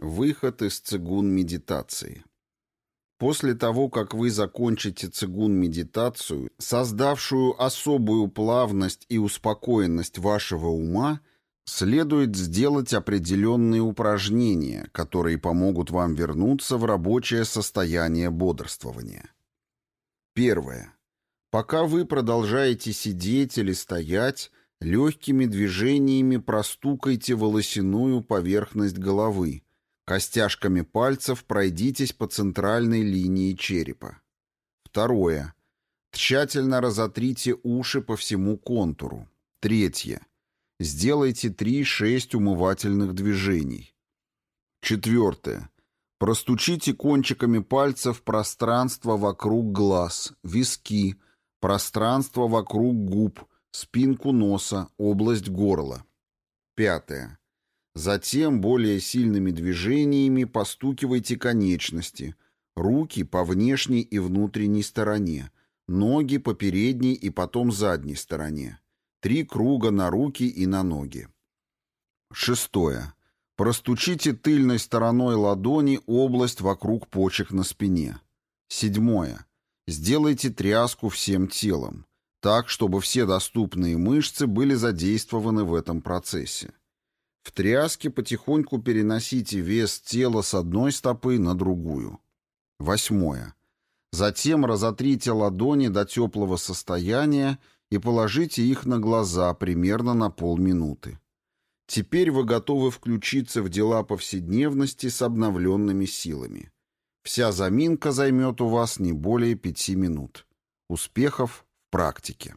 Выход из цигун-медитации. После того, как вы закончите цигун-медитацию, создавшую особую плавность и успокоенность вашего ума, следует сделать определенные упражнения, которые помогут вам вернуться в рабочее состояние бодрствования. Первое. Пока вы продолжаете сидеть или стоять, легкими движениями простукайте волосяную поверхность головы, Костяшками пальцев пройдитесь по центральной линии черепа. Второе. Тщательно разотрите уши по всему контуру. Третье. Сделайте 3-6 умывательных движений. Четвертое. Простучите кончиками пальцев пространство вокруг глаз, виски, пространство вокруг губ, спинку носа, область горла. Пятое. Затем более сильными движениями постукивайте конечности, руки по внешней и внутренней стороне, ноги по передней и потом задней стороне. Три круга на руки и на ноги. Шестое. Простучите тыльной стороной ладони область вокруг почек на спине. Седьмое. Сделайте тряску всем телом, так, чтобы все доступные мышцы были задействованы в этом процессе. В тряске потихоньку переносите вес тела с одной стопы на другую. Восьмое. Затем разотрите ладони до теплого состояния и положите их на глаза примерно на полминуты. Теперь вы готовы включиться в дела повседневности с обновленными силами. Вся заминка займет у вас не более пяти минут. Успехов в практике.